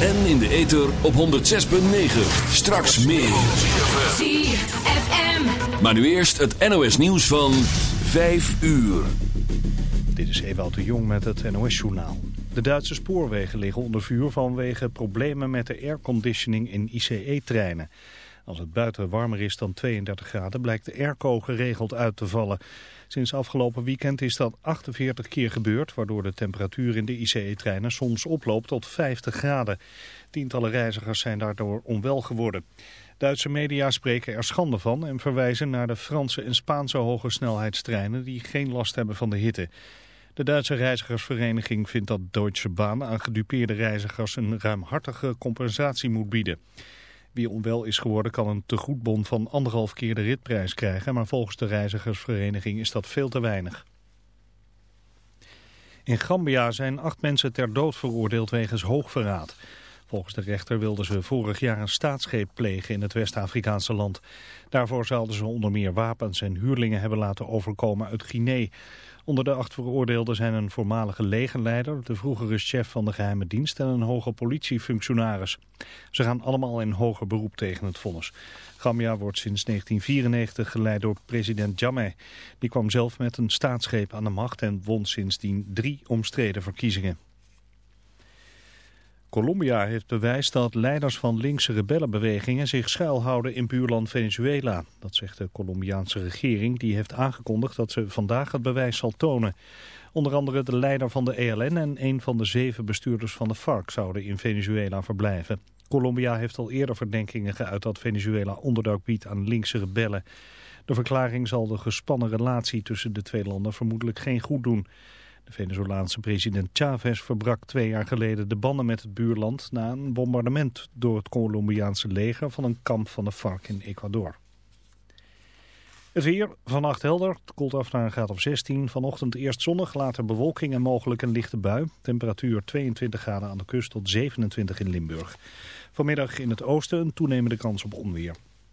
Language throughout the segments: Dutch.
En in de ether op 106.9. Straks meer. ZFM. Maar nu eerst het NOS nieuws van 5 uur. Dit is Ewout de Jong met het NOS-journaal. De Duitse spoorwegen liggen onder vuur vanwege problemen met de airconditioning in ICE-treinen. Als het buiten warmer is dan 32 graden blijkt de airco geregeld uit te vallen. Sinds afgelopen weekend is dat 48 keer gebeurd, waardoor de temperatuur in de ICE-treinen soms oploopt tot 50 graden. Tientallen reizigers zijn daardoor onwel geworden. Duitse media spreken er schande van en verwijzen naar de Franse en Spaanse hoge snelheidstreinen die geen last hebben van de hitte. De Duitse reizigersvereniging vindt dat Deutsche Bahn aan gedupeerde reizigers een ruimhartige compensatie moet bieden. Wie onwel is geworden kan een tegoedbon van anderhalf keer de ritprijs krijgen, maar volgens de reizigersvereniging is dat veel te weinig. In Gambia zijn acht mensen ter dood veroordeeld wegens hoogverraad. Volgens de rechter wilden ze vorig jaar een staatsgreep plegen in het West-Afrikaanse land. Daarvoor zouden ze onder meer wapens en huurlingen hebben laten overkomen uit Guinea. Onder de acht veroordeelden zijn een voormalige legerleider, de vroegere chef van de geheime dienst en een hoge politiefunctionaris. Ze gaan allemaal in hoger beroep tegen het vonnis. Gambia wordt sinds 1994 geleid door president Jammeh. Die kwam zelf met een staatsgreep aan de macht en won sindsdien drie omstreden verkiezingen. Colombia heeft bewijs dat leiders van linkse rebellenbewegingen zich schuilhouden in buurland Venezuela. Dat zegt de Colombiaanse regering die heeft aangekondigd dat ze vandaag het bewijs zal tonen. Onder andere de leider van de ELN en een van de zeven bestuurders van de FARC zouden in Venezuela verblijven. Colombia heeft al eerder verdenkingen geuit dat Venezuela onderdak biedt aan linkse rebellen. De verklaring zal de gespannen relatie tussen de twee landen vermoedelijk geen goed doen. De Venezolaanse president Chavez verbrak twee jaar geleden de banden met het buurland na een bombardement door het Colombiaanse leger van een kamp van de FARC in Ecuador. Het weer, vannacht helder, het koelt af naar een graad of 16. Vanochtend eerst zonnig, later bewolking en mogelijk een lichte bui. Temperatuur 22 graden aan de kust tot 27 in Limburg. Vanmiddag in het oosten een toenemende kans op onweer.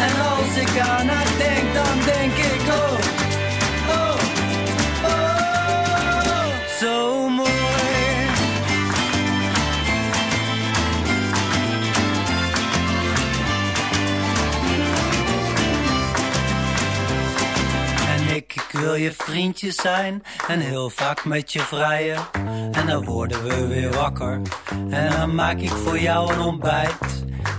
En als ik aan haar denk, dan denk ik, oh, oh, oh, zo mooi. Ik, ik, wil je vriendje zijn en heel vaak met je vrijen. En dan worden we weer wakker en dan maak ik voor jou een ontbijt.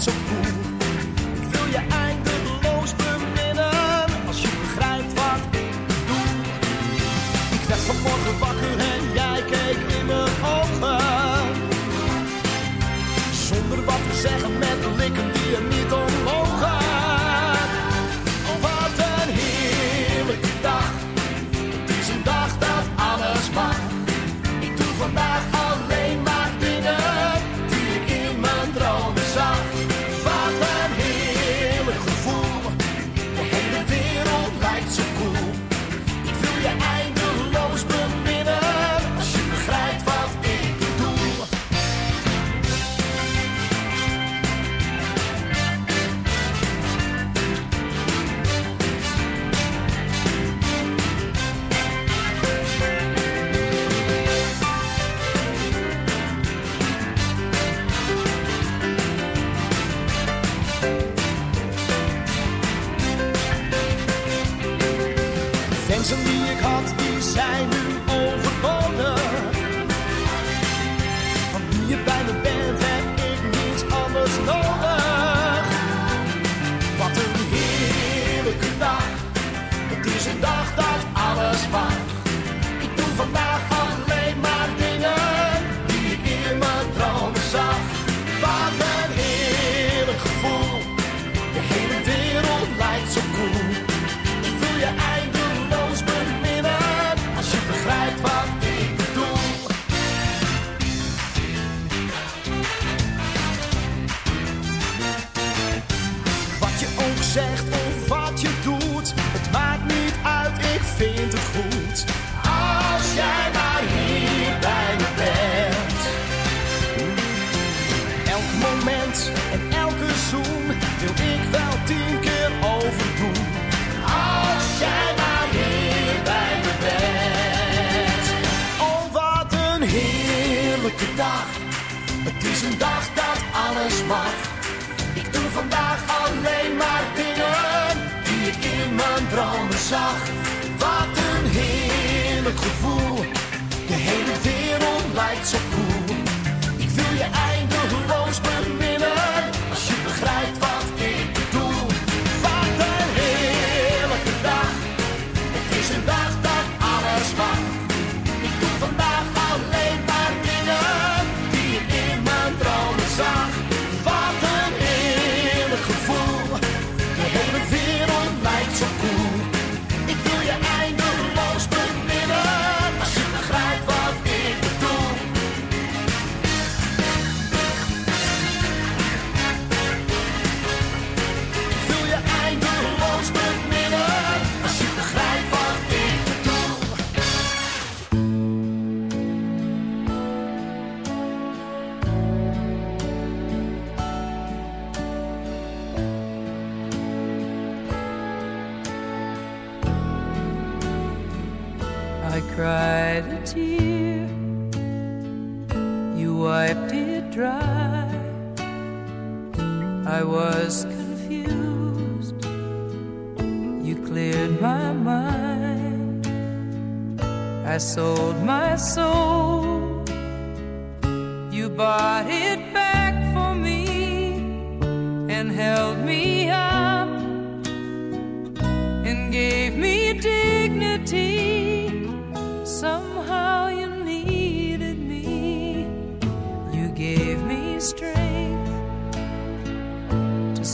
重复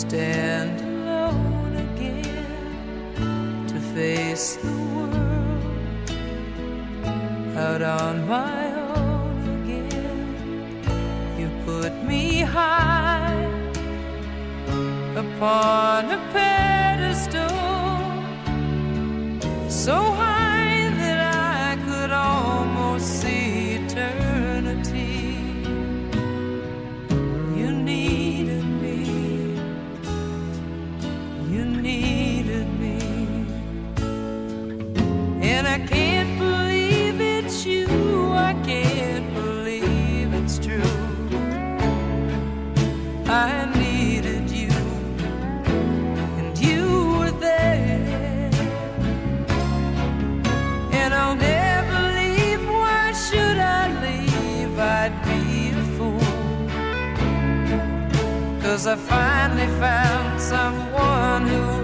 stand alone again to face the world out on my own again. You put me high upon a pedestal, so high. Cause I finally found someone who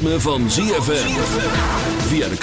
ritme van ZFM. Via de